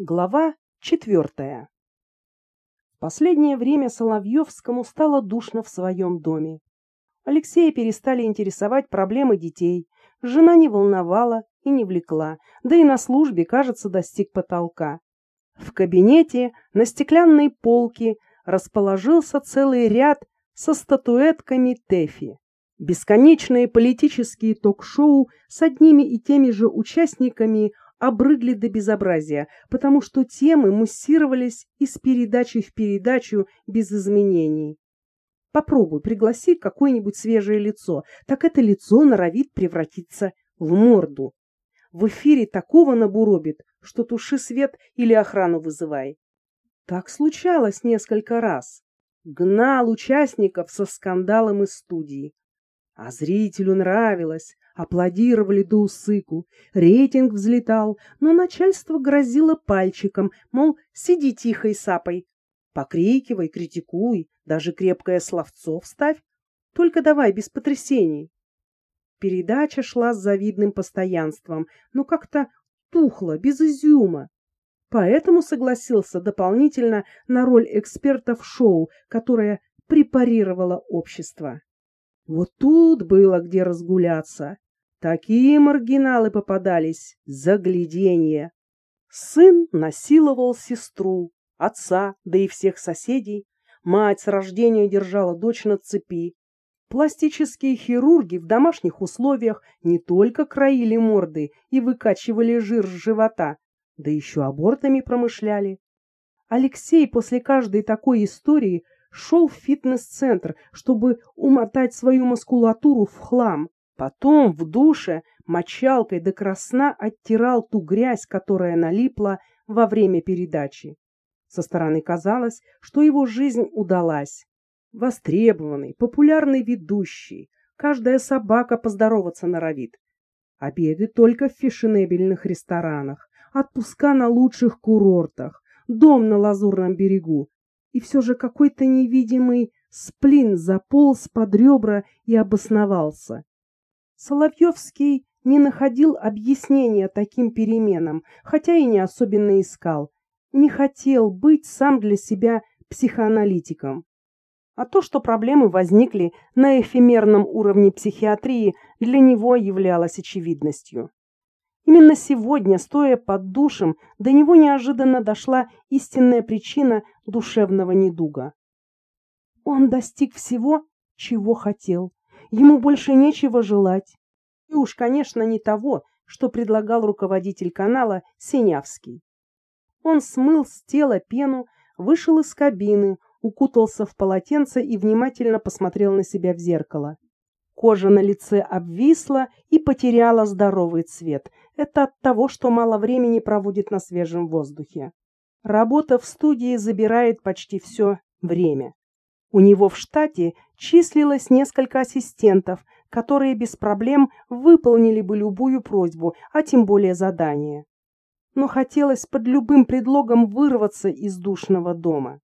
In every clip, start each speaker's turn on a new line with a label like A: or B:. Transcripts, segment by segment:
A: Глава четвертая. В последнее время Соловьевскому стало душно в своем доме. Алексея перестали интересовать проблемы детей, жена не волновала и не влекла, да и на службе, кажется, достиг потолка. В кабинете на стеклянной полке расположился целый ряд со статуэтками Тэфи. Бесконечные политические ток-шоу с одними и теми же участниками – обрыдли до безобразия, потому что темы муссировались из передачи в передачу без изменений. Попробуй пригласи какое-нибудь свежее лицо, так это лицо норовит превратиться в морду. В эфире такого набуробит, что туши свет или охрану вызывай. Так случалось несколько раз. Гнал участников со скандалом из студии. А зрителю нравилось, Аплодировали до усыку, рейтинг взлетал, но начальство грозило пальчиком, мол, сиди тихо и сапой. Покрикивай, критикуй, даже крепкое словцо вставь, только давай без потрясений. Передача шла с завидным постоянством, но как-то тухло, без изюма. Поэтому согласился дополнительно на роль эксперта в шоу, которое препарировало общество. Вот тут было где разгуляться. Такие маргиналы попадались, загляденье. Сын насиловал сестру, отца, да и всех соседей. Мать с рождения держала дочь на цепи. Пластические хирурги в домашних условиях не только краили морды и выкачивали жир с живота, да еще абортами промышляли. Алексей после каждой такой истории шел в фитнес-центр, чтобы умотать свою мускулатуру в хлам. Потом в душе мочалкой до красна оттирал ту грязь, которая налипла во время передачи. Со стороны казалось, что его жизнь удалась. Востребованный, популярный ведущий, каждая собака поздороваться норовит. Обеды только в фешенебельных ресторанах, отпуска на лучших курортах, дом на лазурном берегу. И все же какой-то невидимый сплин заполз под ребра и обосновался. Соловьевский не находил объяснения таким переменам, хотя и не особенно искал. Не хотел быть сам для себя психоаналитиком. А то, что проблемы возникли на эфемерном уровне психиатрии, для него являлось очевидностью. Именно сегодня, стоя под душем, до него неожиданно дошла истинная причина душевного недуга. Он достиг всего, чего хотел. Ему больше нечего желать. И уж, конечно, не того, что предлагал руководитель канала Синявский. Он смыл с тела пену, вышел из кабины, укутался в полотенце и внимательно посмотрел на себя в зеркало. Кожа на лице обвисла и потеряла здоровый цвет. Это от того, что мало времени проводит на свежем воздухе. Работа в студии забирает почти все время. У него в штате числилось несколько ассистентов, которые без проблем выполнили бы любую просьбу, а тем более задание. Но хотелось под любым предлогом вырваться из душного дома.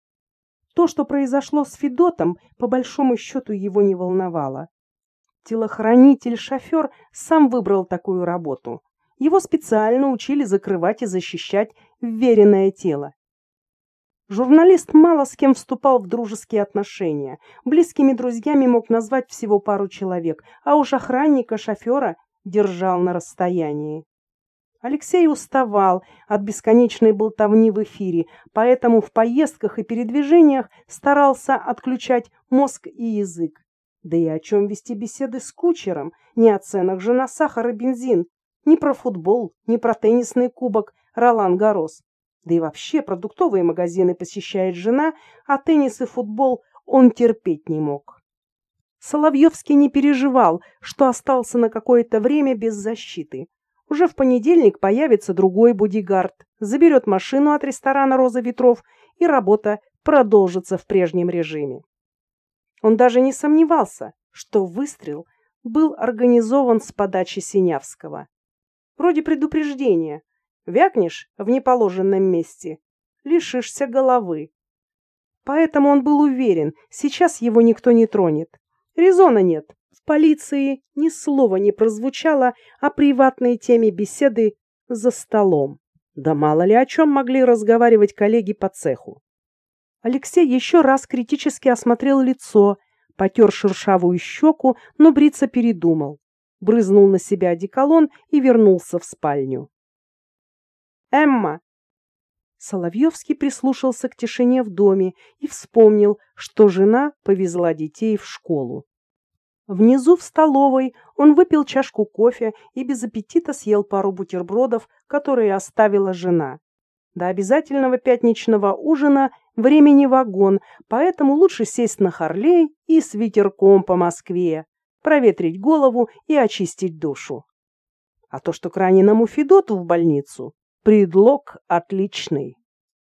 A: То, что произошло с Федотом, по большому счету его не волновало. Телохранитель-шофер сам выбрал такую работу. Его специально учили закрывать и защищать вверенное тело. Журналист мало с кем вступал в дружеские отношения. Близкими друзьями мог назвать всего пару человек, а уж охранника, шофера держал на расстоянии. Алексей уставал от бесконечной болтовни в эфире, поэтому в поездках и передвижениях старался отключать мозг и язык. Да и о чем вести беседы с кучером, ни о ценах же на сахар и бензин, ни про футбол, ни про теннисный кубок Ролан Гарос. Да и вообще продуктовые магазины посещает жена, а теннис и футбол он терпеть не мог. Соловьевский не переживал, что остался на какое-то время без защиты. Уже в понедельник появится другой бодигард, заберет машину от ресторана «Роза ветров» и работа продолжится в прежнем режиме. Он даже не сомневался, что выстрел был организован с подачи Синявского. Вроде предупреждения, Вякнешь в неположенном месте, лишишься головы. Поэтому он был уверен, сейчас его никто не тронет. Резона нет. В полиции ни слова не прозвучало о приватной теме беседы за столом. Да мало ли о чем могли разговаривать коллеги по цеху. Алексей еще раз критически осмотрел лицо, потер шершавую щеку, но бриться передумал. Брызнул на себя одеколон и вернулся в спальню. «Эмма!» Соловьевский прислушался к тишине в доме и вспомнил, что жена повезла детей в школу. Внизу в столовой он выпил чашку кофе и без аппетита съел пару бутербродов, которые оставила жена. До обязательного пятничного ужина времени вагон, поэтому лучше сесть на Харлей и с ветерком по Москве, проветрить голову и очистить душу. А то, что к раненому Федоту в больницу, предлог отличный.